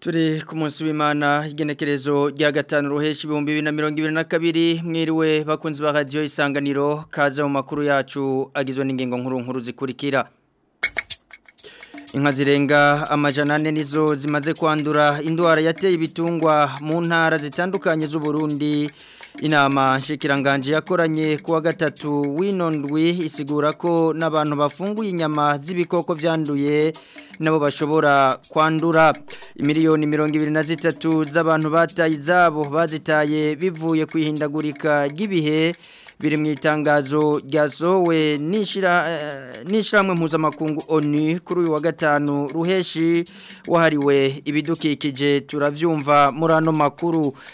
turi ku munsi w'imana igenekerezo rya gatanu ruheshi ibihumbi bibiri na mirongo ibiri na kabiri mwiriwe bakunzi ba radiyo isanganiro kaza mu makuru yacu agizwe n'ingingo nkuru nkuru zikurikira inka zirenga amajana ane nizo zimaze kwandura indwara yateye ibitungwa mu ntara zitandukanye Burundi inama nshikiranganje yakoranye kuwa gatatu w'inondwi isigura ko n'abantu bafunguye inyama z'ibikoko vyanduye nabo bashobora kwandura miliyoni mirongo ibiri na zitatu z'abantu bataye zabo bazitaye bivuye kwihindagurika ihindagurika ry'ibihe biri mu itangazo ryasohowe n'ishyirahamwe eh, mpuzamakungu oni kuri uyu wa gatanu ruheshi wahariwe ibidukikije turabyumva murano makuru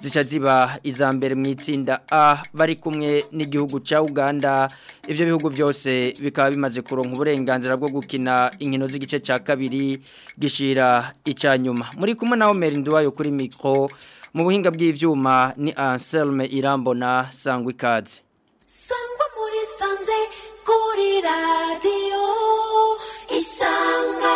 zica ziba iza mbere mu itsinda A bari kumwe n'igihugu cya Uganda ivyo bihugu byose bikaba bimaze kuronka uburenganzira bwo gukina inkino z'igice cya kabiri gishira icyanyuma muri kumwe na Omer Nduwayo kuri micro mu buhinga bw'ivyuma ni Anselme Irambona sangwa ikaze sangwa muri sanze kuri radio isangwa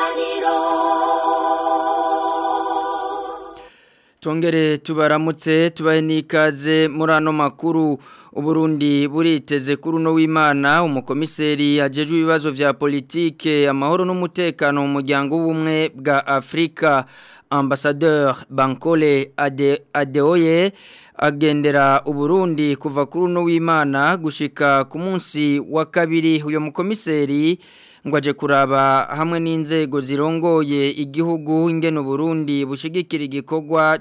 tongere tubaramutse tubahe n'ikaze murano makuru uburundi buriteze kuri uno w'imana umukomiseri agejwe ibibazo vya politike amahoro n'umutekano mu muryango w'ubumwe bwa afurika ambasadeur bankole ade adeoye agendera uburundi kuva kuri uno w'imana gushika ku munsi wa kabiri uyu mukomiseri ngo kuraba hamwe n'inzego zirongoye igihugu ingene Burundi bushigikira igikogwa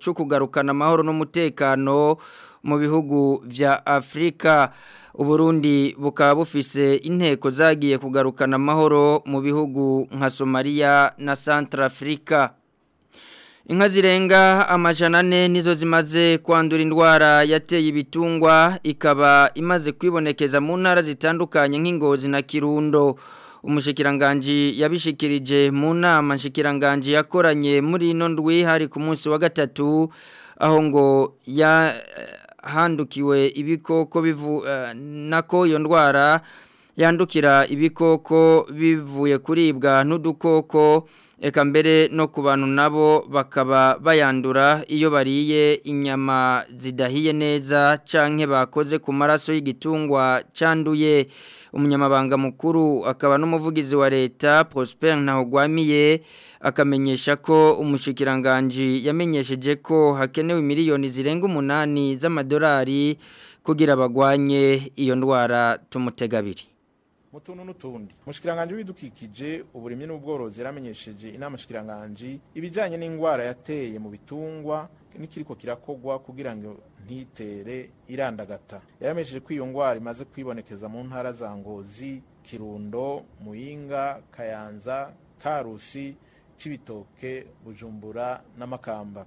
cyo kugarukana amahoro n'umutekano mu bihugu vya Afrika Uburundi bukaba bufise inteko zagiye kugarukana amahoro mu bihugu nka Somalia na Africa. inka zirenga amajana ane nizo zimaze kwandura indwara yateye ibitungwa ikaba imaze kwibonekeza mu ntara zitandukanye nk'ingozi na kirundo umushikiranganji yabishikirije mu nama nshikiranganji yakoranye muri ino ndwi hari ku munsi wa gatatu aho ngo yahandukiwe ibikoko bivu eh, nako iyo ndwara yandukira ibikoko bivuye kuribwa n'udukoko eka mbere no ku bantu nabo bakaba bayandura iyo bariye inyama zidahiye neza canke bakoze ku maraso y'igitungwa canduye umunyamabanga mukuru akaba n'umuvugizi wa leta Prosper Ntahogwamiye akamenyesha ko umushikiranganje yamenyesheje ko hakenewe miliyoni zirenga umunani z'amadolari kugira bagwanye iyo ndwara tumutegabiri mu tuntu n'utundi umushikiranganji w'ibidukikije uburimyi n'ubworozi yaramenyesheje inama shikiranganji ibijyanye n'indwara yateye mu bitungwa n'ikiriko kirakogwa kugira ngo ntitere irandagata yaramenyesheje ko iyo ndwara imaze kwibonekeza mu ntara za ngozi kirundo muyinga kayanza karusi cibitoke bujumbura n'amakamba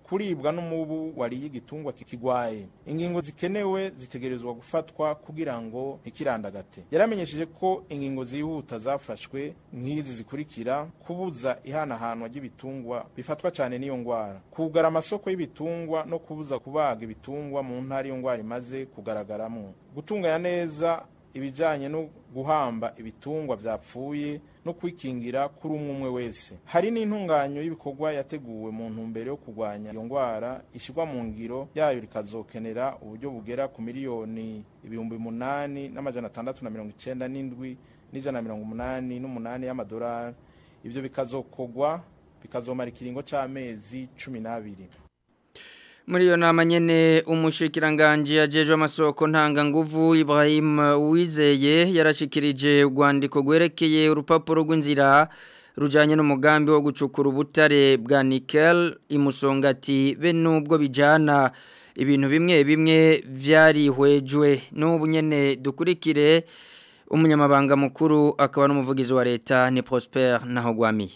kuribwa n'umubu wariye igitungwa kigwaye ingingo zikenewe zitegerezwa gufatwa kugira ngo ntikirandagate yaramenyesheje ko ingingo zihuta zafashwe nk'izi zikurikira kubuza ihanahanwa ry'ibitungwa bifatwa cyane n'iyo ndwara kugara amasoko y'ibitungwa no kubuza kubaga ibitungwa mu ntara iyo ndwara imaze kugaragaramo gutunganya neza ibijyanye no guhamba ibitungwa byapfuye no kwikingira kuri umwe umwe wese hari n'intunganyo y'ibikorwa yateguwe mu ntumbero yo kurwanya iyo ndwara ishyirwa mu ngiro yayo rikazokenera uburyo bugera ku miliyoni ibihumbi umunani n'amajana atandatu na mirongo icyenda n'indwi n'ijana na mirongo umunani n'umunani y'amadolari ibyo bikazokorwa bikazomara ikiringo cy'amezi cumi n'abiri muri iyo nama umushikiranganje yajejwe amasoko ntanga nguvu Ibrahim wizeye yarashikirije urwandiko gwerekeye urupapuro rw'inzira rujanye n'umugambi wo gucukura ubutare bwa nickel imusongati be nubwo bijana ibintu bimwe bimwe vyarihwejwe n’ubunyene dukurikire umunyamabanga mukuru akaba n'umuvugizi wa leta ni Prosper Nahogwamiye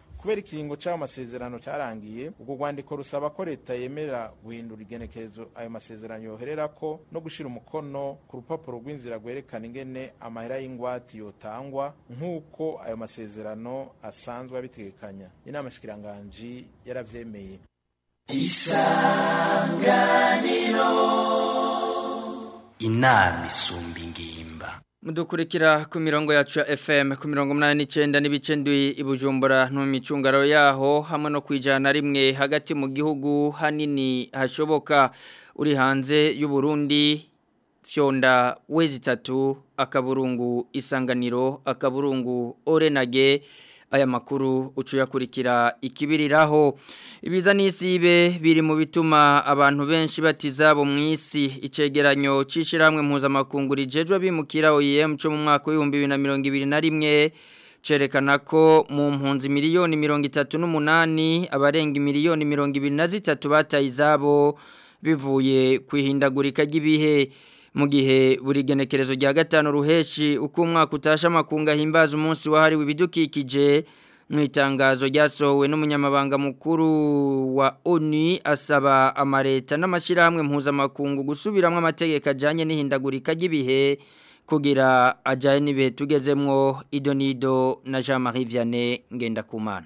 kubera ikiringo cy'ayo masezerano cyarangiye ubwo rwandiko rusaba ko leta yemerera guhindura igenekerezo ayo masezerano yoherera ko no gushyira umukono ku rupapuro rw'inzira rwerekana ingene amahera y'ingwate yotangwa nk'uko ayo masezerano asanzwe abitegekanya inama shikiranganji yarabyemeye isanganiro inama isumba ingimba Mudukurikira ku mirongo yacu ya FM ku mirongo munani n'icenda n'ibice i Bujumbura no micungaro yaho hamwe no kwijana rimwe hagati mu gihugu hanini hashoboka uri hanze y'u Burundi fyonda wezi tatu akaburungu isanganiro akaburungu orenage aya makuru ucuyakurikira ikibiriraho ibiza n'isibe biri mu bituma abantu benshi batizabo bo mu isi icegeranyo c'ishiramwe mpuzamakungu rijejwe bimukira OIM e cyo mu mwaka wa 2021 cerekana ko mu mpunzi miliyoni mirongo itatu n'umunani abarenga miliyoni mirongo ibiri na bataye izabo bivuye ku ihindagurika mu gihe buri genekerezo rya gatanu ruheshi uko umwaka utasha amakunga himbaza umunsi wahari ibidukikije mu itangazo ryasohowe n'umunyamabanga mukuru wa oni asaba amareta n'amashyirahamwe mpuzamakungu gusubiramo amategeko ajyanye n'ihindagurika ry'ibihe kugira ajyane n'ibihe tugezemo idonido na jean marie vianney kumana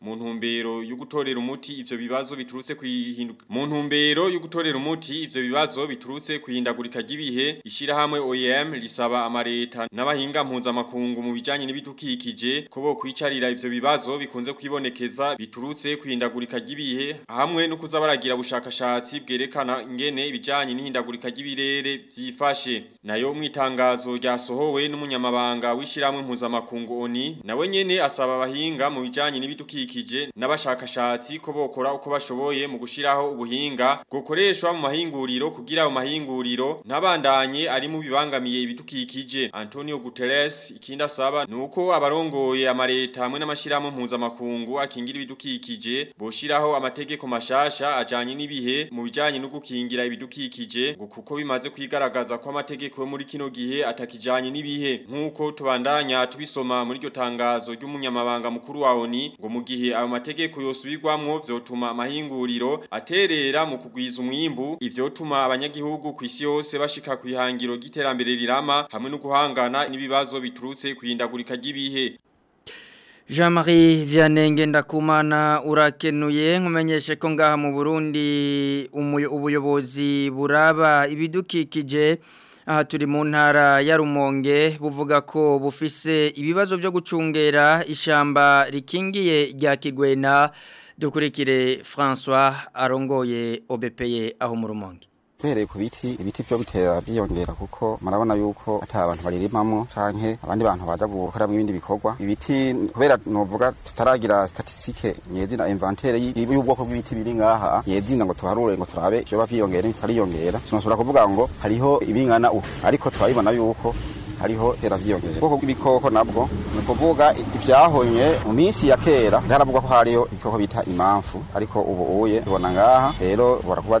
mu ntumbero yo gutorera umuti ivyo bibazo biturutse ku mu ntumbero yugutorera umuti ivyo bibazo biturutse ku ihindagurika ry'ibihe ishyirahamwe OEM risaba amareta n'abahinga mpuzamakungu mu bijyanye n'ibidukikije kobo bo kwicarira ivyo bibazo bikunze kwibonekeza biturutse kwihindagurika ry'ibihe hamwe no kuzabaragira ubushakashatsi bwerekana ingene ibijyanye n'ihindagurika ry'ibirere byifashe nayo mwitangazo ryasohowe n'umunyamabanga w'ishyirahamwe mpuzamakungu ONI nawe nyene asaba abahinga mu bijyanye n’ibitukikije n'abashakashatsi ko bokora uko bashoboye mu gushiraho ubuhinga gukoreshwa mu mahinguriro kugira mu mahinguriro kiganiro nabandanye ari mu bibangamiye ibidukikije Antonio Guterres ikinda saba nuko abarongoye amareta hamwe n'amashiramo mpuzamakungu akingira ibidukikije boshiraho amategeko mashasha ajanye n'ibihe mu bijanye no gukingira ibidukikije ngo kuko bimaze kwigaragaza ko amategeko yo muri kino gihe atakijanye n'ibihe nkuko tubandanya tubisoma muri iryo tangazo ry'umunyamabanga mukuru wa ONU ngo mu gihe ayo mategeko yosubirwamwo vyotuma amahinguriro aterera mu kugwiza umwimbu ivyotuma abanyagihugu kwisi yose bashika ku ihangiro ry'iterambere rirama hamwe no guhangana n'ibibazo biturutse kuhindagurika ry'ibihe Jean-Marie Vianenge ndakumana urakenuye nkumenyeshe ko ngaha mu Burundi ubuyobozi buraba ibidukikije aha turi mu ntara ya Rumonge buvuga ko bufise ibibazo byo gucungera ishamba rikingiye rya Kigwena dukurikire François arongoye OBPE aho mu Rumonge duhereye ku biti ibiti byo bitera byiyongera kuko murabona yuko ata abantu baririmamo canke abandi bantu baja gukoramo ibindi bikorwa ibiti kubera novuga tutaragira statistique nyezina inventaire y'ubwoko bw'ibiti biri ngaha nyezina ngo tuharure ngo turabe vyoba biyongera n'ibitariyongera sinashobora kuvuga ngo hariho ibingana ubu ariko turabibona yuko hariho teraviyo ubwoko bw'ibikoko nabwo ni ukuvuga ibyahonye mu minsi ya kera byaravugwa ko hariyo ibikoko bita impamvu ariko ubu uye ibona ngaha rero barakuba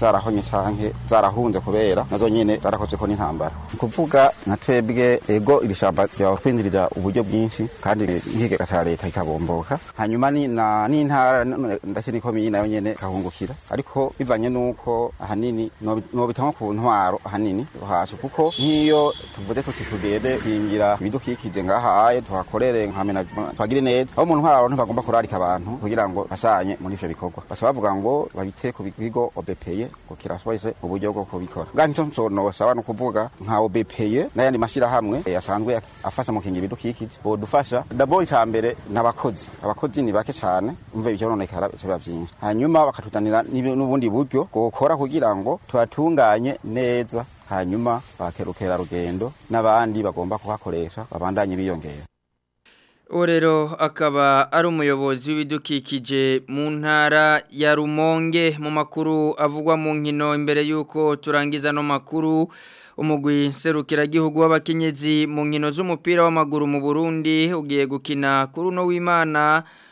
zarahonye canke zarahunze kubera nazo nyene zarakoze ko n'intambara kuvuga nka twebwe ego ibishamba byatwinjirira uburyo bwinshi kandi ikigega ca leta kikabomboka hanyuma n'intara ndashira ikomini nayo nyene kahungukira ariko bivanye n'uko ahanini nobitamwo ku ntwaro ahanini hashu kuko nk'iyo tuvuze natwe tugende twingira ibidukikije ngahaye tuhakorere nka menagement twagire neza aho umuntu nk'abantu bagomba kurarika abantu kugira ngo bashanye muri ivyo bikorwa basa bavuga ngo babite ku bigo obepeye ngo kirashoboye uburyo bwo kubikora bwa nico nsonosaba no kuvuga nka obepeye n'ayandi mashirahamwe asanzwe afasha mu kingira ibidukikije bodufasha dabori ca mbere n'abakozi abakozi ni bake cane umve ibicabononekara biba vyinshi hanyuma bakatuzanira n'ubundi buryo bwokora kugira ngo tubatunganye neza hanyuma bakerukerarugendo n'abandi bagomba kuhakoresha babandanye biyongera Orero akaba ari umuyobozi w'ibidukikije mu ntara ya Rumonge mu makuru avugwa mu nkino imbere y'uko turangiza no makuru umugwi serukiragihugu w'abakenyezi mu nkino z'umupira w'amaguru mu Burundi ugiye gukina kuri uno w'Imana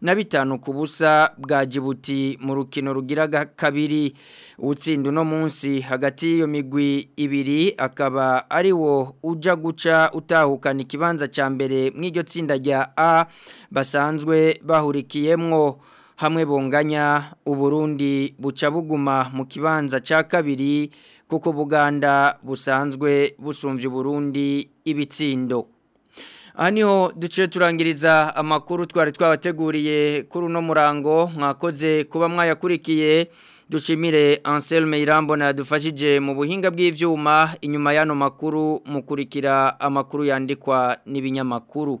na bitanu ku busa bwa Djibouti mu rukino rugiraga kabiri utsinda no munsi hagati y'iyo migwi ibiri akaba ariwo wo ujya guca utahukana ikibanza cya mbere mw'iryo tsinda rya a basanzwe bahurikiyemwo hamwe u Burundi buca buguma mu kibanza cya kabiri kuko buganda busanzwe busumbye Burundi ibitsindo Aniho duciye turangiriza amakuru twari twabateguriye kuri uno murango mwakoze kuba mwayakurikiye dushimire Ansel Irambona yadufashije mu buhinga bw'ivyuma inyuma y'ano makuru mukurikira amakuru yandikwa n'ibinyamakuru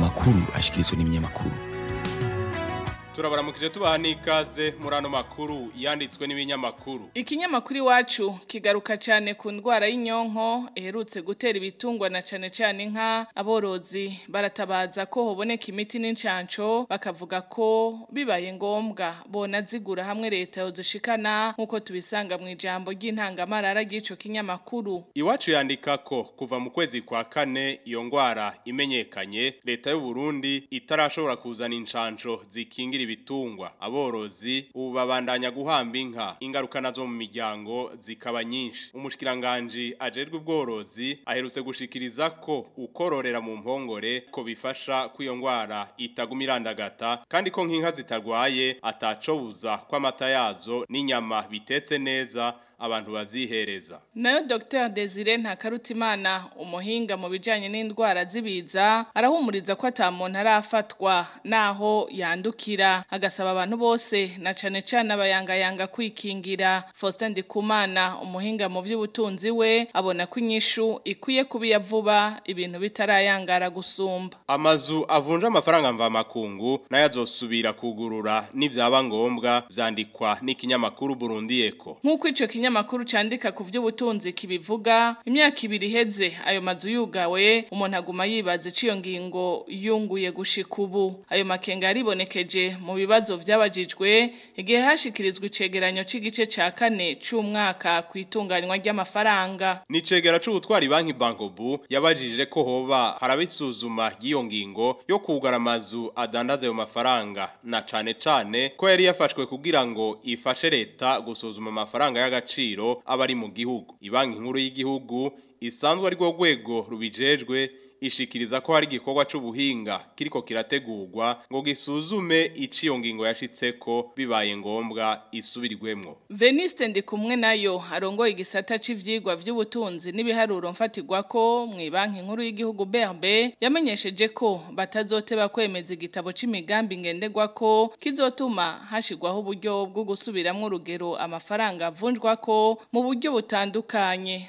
makuru ashikilizwe ni mnyama turabaramukije tubaha n'ikaze muri ano makuru yanditswe n'ibinyamakuru ikinyamakuru iwacu kigaruka cyane ku ndwara y'inyonko iherutse gutera ibitungwa na cyane cyane inka aborozi baratabaza ko hoboneka imiti n'incanco bakavuga ko bibaye ngombwa bona zigura hamwe leta yodushikana nk'uko tubisanga mu ijambo ry'intangamarara ry'icyo kinyamakuru iwacu yandika ko kuva mu kwezi kwa kane iyo ndwara imenyekanye leta y'u Burundi itarashobora kuzana incanco zikingira ibitungwa aborozi ubu babandanya guhamba inka ingaruka nazo mu miryango zikaba nyinshi umushikiranganje ajejwe ubworozi aherutse gushikiriza ko ukororera mu mpongore ko bifasha kwiyo itagumirandagata kandi ko nk'inka zitarwaye atacobuza ko amata yazo n'inyama bitetse neza abantu babyihereza nayo Dr Desire Ntakarutimana umuhinga mu bijyanye n'indwara z'ibiza arahumuriza ko atamuntu arafatwa naho yandukira agasaba abantu bose na cyane cyane abayangayanga kwikingira Faustin Ndikumana umuhinga mu by'ubutunzi we abona ko inyishu ikwiye kubiya vuba ibintu bitarayangara gusumba amazu avunja amafaranga mvamakungu nayo azosubira kugurura nibyaba ngombwa byandikwa n'ikinyamakuru Burundi Eco nkuko ico kinya makuru candika ku by'ubutunzi kibivuga imyaka ibiri iheze ayo mazu yugawe umuntu aguma yibaza iciyo ngingo yunguye gushika ubu ayo makenga yaribonekeje mu bibazo byabajijwe igihe hashikirizwa icegeranyo c'igice ca kane c'umwaka ku itunganywa ry'amafaranga ni cegera c'ubutwari banki bankobu yabajije ko hoba harabisuzuma ry'iyo ngingo yo kugara amazu adandaza ayo mafaranga na Chane cane ko yari yafashwe kugira ngo ifashe leta gusuzuma amafaranga y'agaciro agaciro abari mu gihugu ibanki nkuru y'igihugu isanzwe ari rwego rubijejwe ishikiriza ko hari igikorwa cy'ubuhinga kiriko kirategurwa ngo gisuzume iciyo ngingo yashitseko bibaye ngombwa isubirwemo Veniste ndi kumwe nayo arongoye igisata c'ivyigwa vy'ubutunzi n'ibiharuro mfatirwa ko mu banki nkuru y'igihugu BRB yamenyesheje ko batazoteba kwemeza igitabo c'imigambi ngendegwa ko kizotuma hashigwaho uburyo bwo gusubiramo urugero amafaranga avunjwa ko mu buryo butandukanye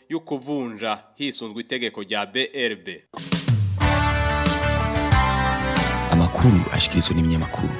yo kuvunja hisunzwe itegeko rya BRB. Amakuru ashikirizwa n'ibinyamakuru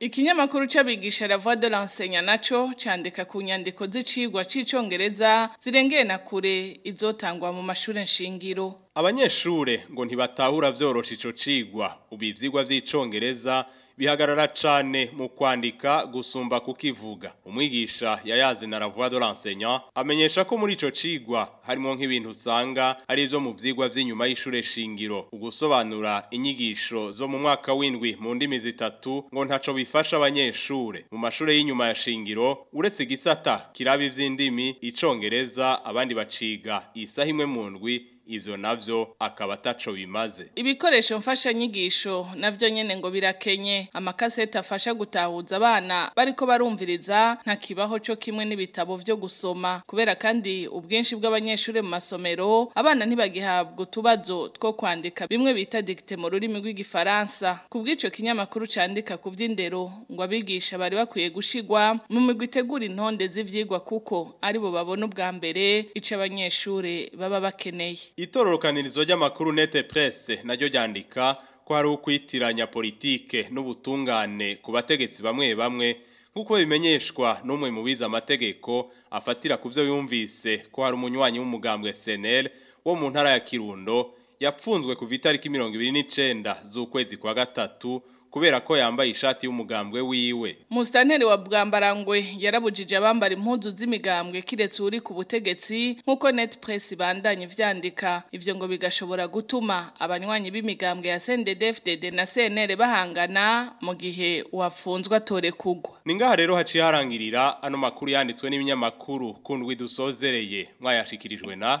ikinyamakuru cy'abigisha ravuwa de lansenya nacyo cyandika ku nyandiko z'icigwa cy'icyongereza zirenge na kure izotangwa mu mashuri nshingiro abanyeshure ngo ntibatahura vyorosha ico cigwa ubu ivyigwa vy'icongereza bihagarara cane mu kwandika gusumba kukivuga umwigisha yayazi na ravuba dorensenya amenyesha ko muri ico cigwa harimo nk'ibintu usanga ari ivyo mu vyigwa vy'inyuma y'ishure shingiro ugusobanura inyigisho zo mu mwaka w'indwi mu ndimi zitatu ngo ntaco bifasha abanyeshure mu mashure y'inyuma ya shingiro uretse igisata kiraba ivy'indimi icongereza abandi baciga isaha imwe mu ndwi Izo navyo akaba ataco bimaze ibikoresho mfasha nyigisho navyo nyene ngo birakenye amakasete afasha gutahuza abana bariko barumviriza nta kibaho co kimwe n'ibitabo vyo gusoma kubera kandi ubwinshi bw’abanyeshuri mu masomero abana ntibagihabwa utubazo two kwandika bimwe bita dicte mu rurimi rw'igifaransa kubw'ico kinyamakuru candika ku vy'indero ngo abigisha bari bakwiye gushigwa mu migwi itegura intonde z'ivyigwa kuko aribo babona ubwa mbere ico abanyeshuri baba bakeneye itororokanirizo ry'amakuru nete presse na ryandika ko hari ukwitiranya politike n'ubutungane ku bategetsi bamwe bamwe kuko bimenyeshwa n'umwe mu bize amategeko afatira ku byo yumvise ko hari umunywanyi w'umugambwe SNL wo mu ntara ya Kirundo yapfunzwe ku itariki mirongo ibiri n'icenda z'ukwezi kwa gatatu kubera ko yambaye ishati y'umugambwe wiwe musitanteri wa bwambarangwe yarabujije abambara impuzu z'imigambwe kiretse uri ku butegetsi nk'uko neti press bandanye byandika ibyo ngo bigashobora gutuma abanywanyi b'imigambwe ya sendedefudede na senere bahangana mu gihe wafunzwe atore kugwa ni rero haci harangirira ano makuru yanditswe n'ibinyamakuru kundwi dusozereye mwayashikirijwe na